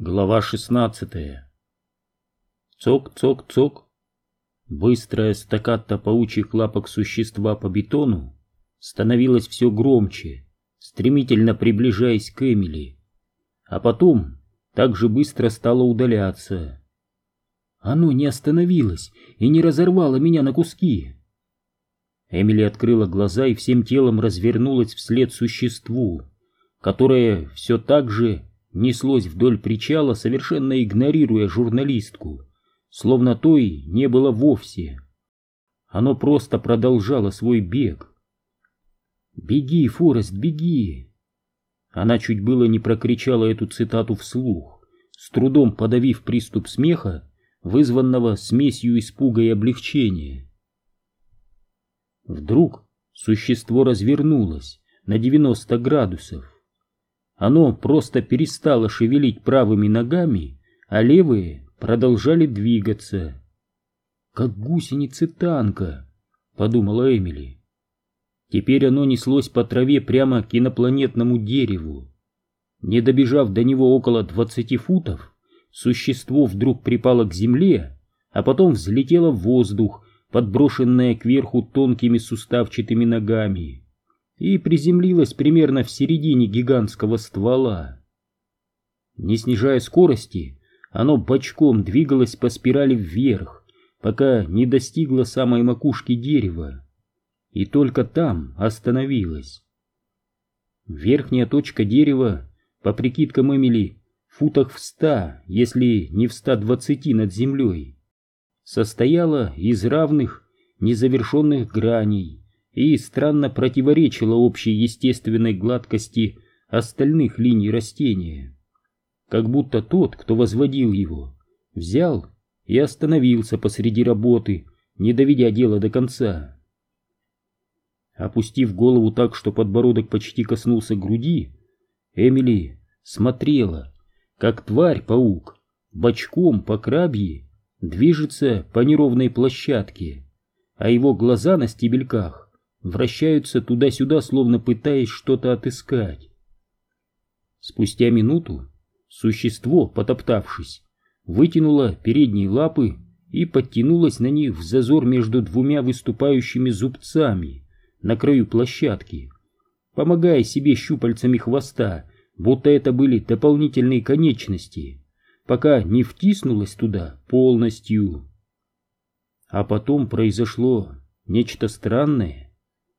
Глава 16 Цок-цок-цок. Быстрая стакката паучьих лапок существа по бетону становилась все громче, стремительно приближаясь к Эмили. А потом так же быстро стало удаляться. Оно не остановилось и не разорвало меня на куски. Эмили открыла глаза и всем телом развернулась вслед существу, которое все так же неслось вдоль причала, совершенно игнорируя журналистку, словно той не было вовсе. Оно просто продолжало свой бег. «Беги, Форест, беги!» Она чуть было не прокричала эту цитату вслух, с трудом подавив приступ смеха, вызванного смесью испуга и облегчения. Вдруг существо развернулось на 90 градусов оно просто перестало шевелить правыми ногами, а левые продолжали двигаться. «Как гусеницы танка», — подумала Эмили. Теперь оно неслось по траве прямо к инопланетному дереву. Не добежав до него около двадцати футов, существо вдруг припало к земле, а потом взлетело в воздух, подброшенное кверху тонкими суставчатыми ногами и приземлилась примерно в середине гигантского ствола. Не снижая скорости, оно бочком двигалось по спирали вверх, пока не достигло самой макушки дерева, и только там остановилось. Верхняя точка дерева, по прикидкам Эмили, футах в ста, если не в ста двадцати над землей, состояла из равных, незавершенных граней, и странно противоречило общей естественной гладкости остальных линий растения. Как будто тот, кто возводил его, взял и остановился посреди работы, не доведя дело до конца. Опустив голову так, что подбородок почти коснулся груди, Эмили смотрела, как тварь-паук бочком по крабье движется по неровной площадке, а его глаза на стебельках вращаются туда-сюда, словно пытаясь что-то отыскать. Спустя минуту существо, потоптавшись, вытянуло передние лапы и подтянулось на них в зазор между двумя выступающими зубцами на краю площадки, помогая себе щупальцами хвоста, будто это были дополнительные конечности, пока не втиснулось туда полностью. А потом произошло нечто странное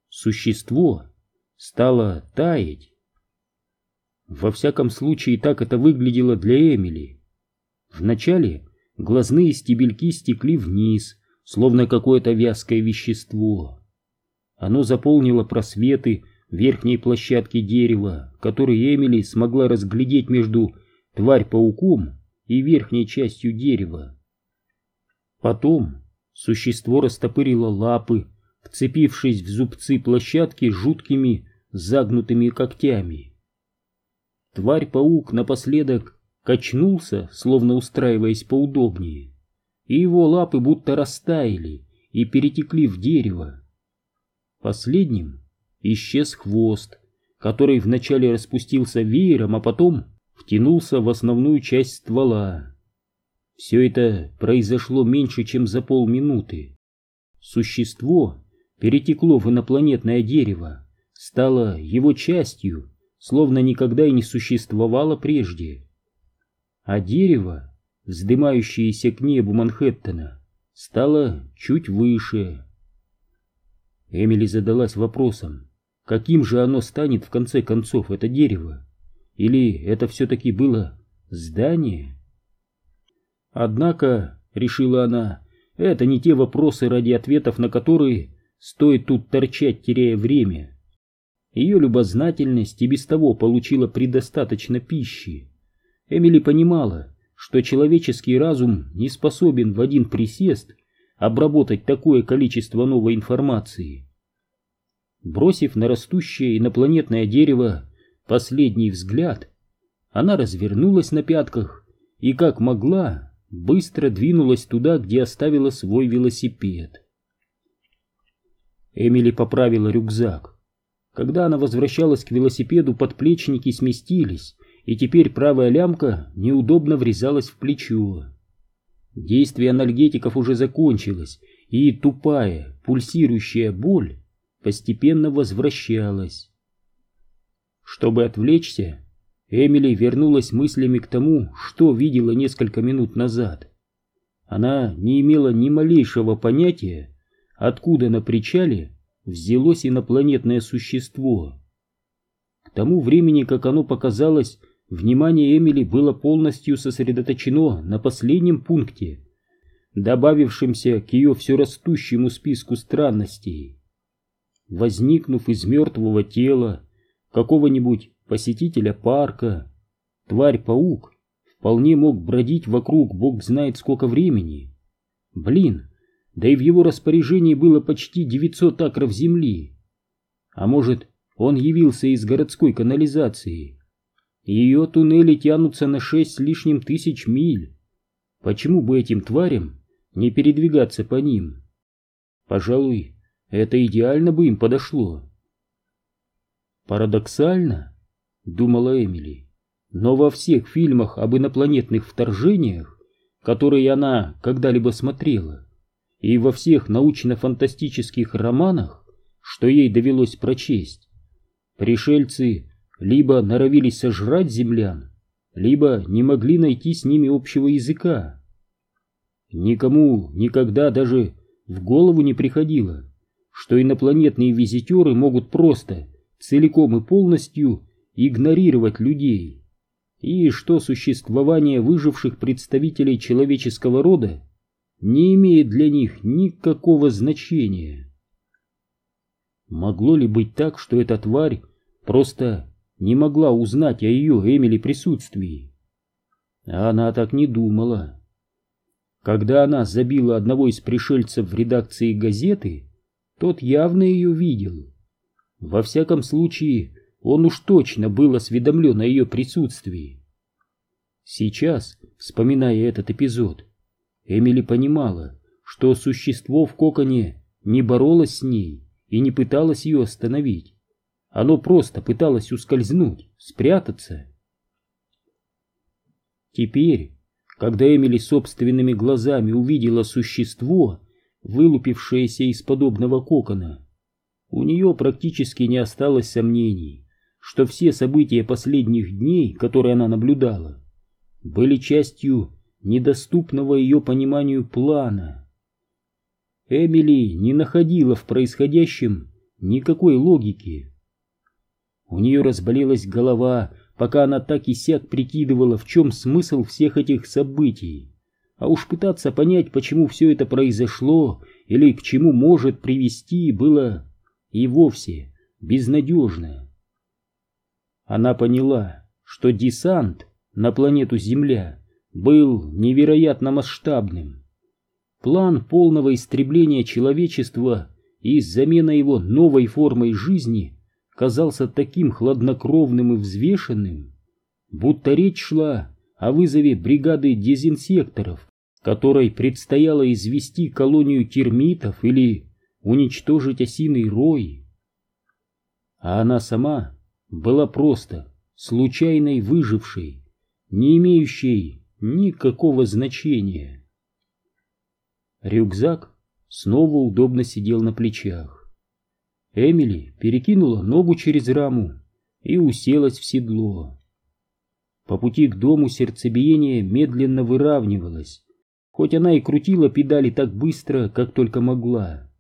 существо стало таять. Во всяком случае, так это выглядело для Эмили. Вначале глазные стебельки стекли вниз, словно какое-то вязкое вещество. Оно заполнило просветы верхней площадки дерева, которые Эмили смогла разглядеть между тварь-пауком и верхней частью дерева. Потом существо растопырило лапы, вцепившись в зубцы площадки жуткими загнутыми когтями. Тварь-паук напоследок качнулся, словно устраиваясь поудобнее, и его лапы будто растаяли и перетекли в дерево. Последним исчез хвост, который вначале распустился веером, а потом втянулся в основную часть ствола. Все это произошло меньше, чем за полминуты. Существо перетекло в инопланетное дерево, стало его частью, словно никогда и не существовало прежде. А дерево, вздымающееся к небу Манхэттена, стало чуть выше. Эмили задалась вопросом, каким же оно станет в конце концов, это дерево? Или это все-таки было здание? Однако, решила она, это не те вопросы, ради ответов на которые Стоит тут торчать, теряя время. Ее любознательность и без того получила предостаточно пищи. Эмили понимала, что человеческий разум не способен в один присест обработать такое количество новой информации. Бросив на растущее инопланетное дерево последний взгляд, она развернулась на пятках и, как могла, быстро двинулась туда, где оставила свой велосипед. Эмили поправила рюкзак. Когда она возвращалась к велосипеду, подплечники сместились, и теперь правая лямка неудобно врезалась в плечо. Действие анальгетиков уже закончилось, и тупая, пульсирующая боль постепенно возвращалась. Чтобы отвлечься, Эмили вернулась мыслями к тому, что видела несколько минут назад. Она не имела ни малейшего понятия, откуда на причале взялось инопланетное существо. К тому времени, как оно показалось, внимание Эмили было полностью сосредоточено на последнем пункте, добавившемся к ее все растущему списку странностей. Возникнув из мертвого тела какого-нибудь посетителя парка, тварь-паук вполне мог бродить вокруг бог знает сколько времени. Блин, да и в его распоряжении было почти 900 акров земли. А может, он явился из городской канализации. Ее туннели тянутся на шесть с лишним тысяч миль. Почему бы этим тварям не передвигаться по ним? Пожалуй, это идеально бы им подошло. Парадоксально, думала Эмили, но во всех фильмах об инопланетных вторжениях, которые она когда-либо смотрела, и во всех научно-фантастических романах, что ей довелось прочесть, пришельцы либо норовились сожрать землян, либо не могли найти с ними общего языка. Никому никогда даже в голову не приходило, что инопланетные визитеры могут просто, целиком и полностью игнорировать людей, и что существование выживших представителей человеческого рода не имеет для них никакого значения. Могло ли быть так, что эта тварь просто не могла узнать о ее Эмили присутствии? она так не думала. Когда она забила одного из пришельцев в редакции газеты, тот явно ее видел. Во всяком случае, он уж точно был осведомлен о ее присутствии. Сейчас, вспоминая этот эпизод, Эмили понимала, что существо в коконе не боролось с ней и не пыталось ее остановить. Оно просто пыталось ускользнуть, спрятаться. Теперь, когда Эмили собственными глазами увидела существо, вылупившееся из подобного кокона, у нее практически не осталось сомнений, что все события последних дней, которые она наблюдала, были частью недоступного ее пониманию плана. Эмили не находила в происходящем никакой логики. У нее разболелась голова, пока она так и сяк прикидывала, в чем смысл всех этих событий. А уж пытаться понять, почему все это произошло или к чему может привести, было и вовсе безнадежно. Она поняла, что десант на планету Земля был невероятно масштабным. План полного истребления человечества и замена его новой формой жизни казался таким хладнокровным и взвешенным, будто речь шла о вызове бригады дезинсекторов, которой предстояло извести колонию термитов или уничтожить осиный рой. А она сама была просто случайной выжившей, не имеющей никакого значения. Рюкзак снова удобно сидел на плечах. Эмили перекинула ногу через раму и уселась в седло. По пути к дому сердцебиение медленно выравнивалось, хоть она и крутила педали так быстро, как только могла.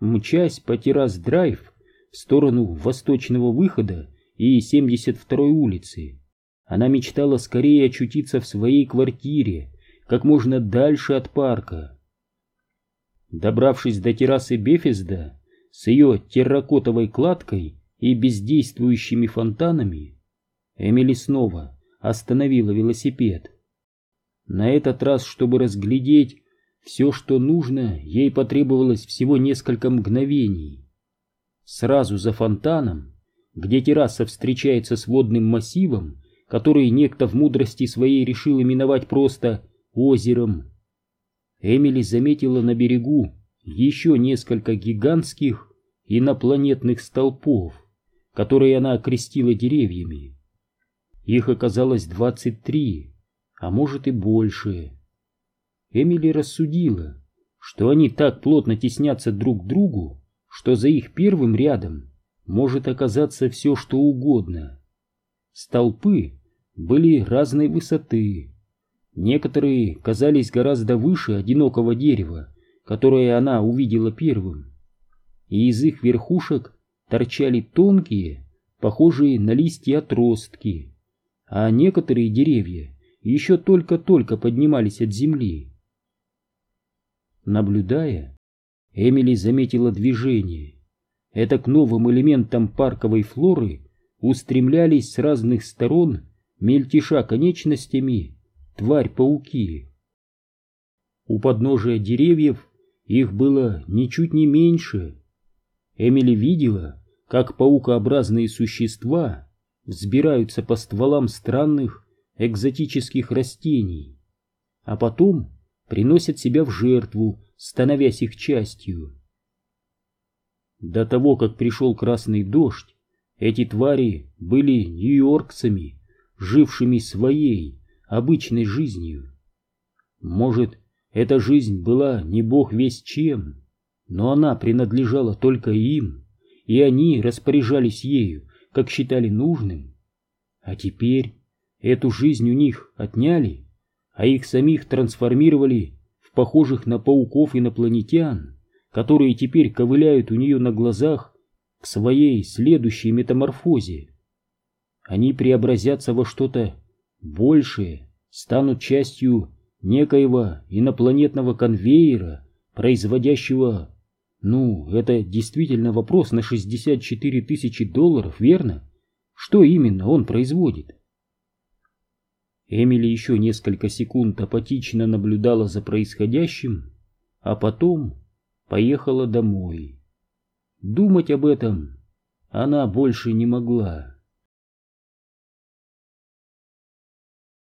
Мчась по террас-драйв в сторону восточного выхода и 72-й улицы, она мечтала скорее очутиться в своей квартире, как можно дальше от парка. Добравшись до террасы Бефезда с ее терракотовой кладкой и бездействующими фонтанами, Эмили снова остановила велосипед. На этот раз, чтобы разглядеть все, что нужно, ей потребовалось всего несколько мгновений. Сразу за фонтаном, где терраса встречается с водным массивом, который некто в мудрости своей решил именовать просто озером. Эмили заметила на берегу еще несколько гигантских инопланетных столпов, которые она окрестила деревьями. их оказалось двадцать три, а может и больше. Эмили рассудила, что они так плотно теснятся друг к другу, что за их первым рядом может оказаться все, что угодно. Столпы были разной высоты. Некоторые казались гораздо выше одинокого дерева, которое она увидела первым. И из их верхушек торчали тонкие, похожие на листья отростки, а некоторые деревья еще только-только поднимались от земли. Наблюдая, Эмили заметила движение. Это к новым элементам парковой флоры устремлялись с разных сторон, мельтеша конечностями, тварь-пауки. У подножия деревьев их было ничуть не меньше. Эмили видела, как паукообразные существа взбираются по стволам странных экзотических растений, а потом приносят себя в жертву, становясь их частью. До того, как пришел красный дождь, эти твари были нью-йоркцами, жившими своей, обычной жизнью. Может, эта жизнь была не бог весь чем, но она принадлежала только им, и они распоряжались ею, как считали нужным. А теперь эту жизнь у них отняли, а их самих трансформировали в похожих на пауков инопланетян, которые теперь ковыляют у нее на глазах к своей следующей метаморфозе. Они преобразятся во что-то большее, станут частью некоего инопланетного конвейера, производящего... Ну, это действительно вопрос на 64 тысячи долларов, верно? Что именно он производит? Эмили еще несколько секунд апатично наблюдала за происходящим, а потом поехала домой. Думать об этом она больше не могла.